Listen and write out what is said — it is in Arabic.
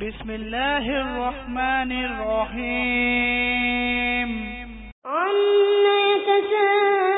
بسم الله الرحمن الرحيم. عن يتساءلون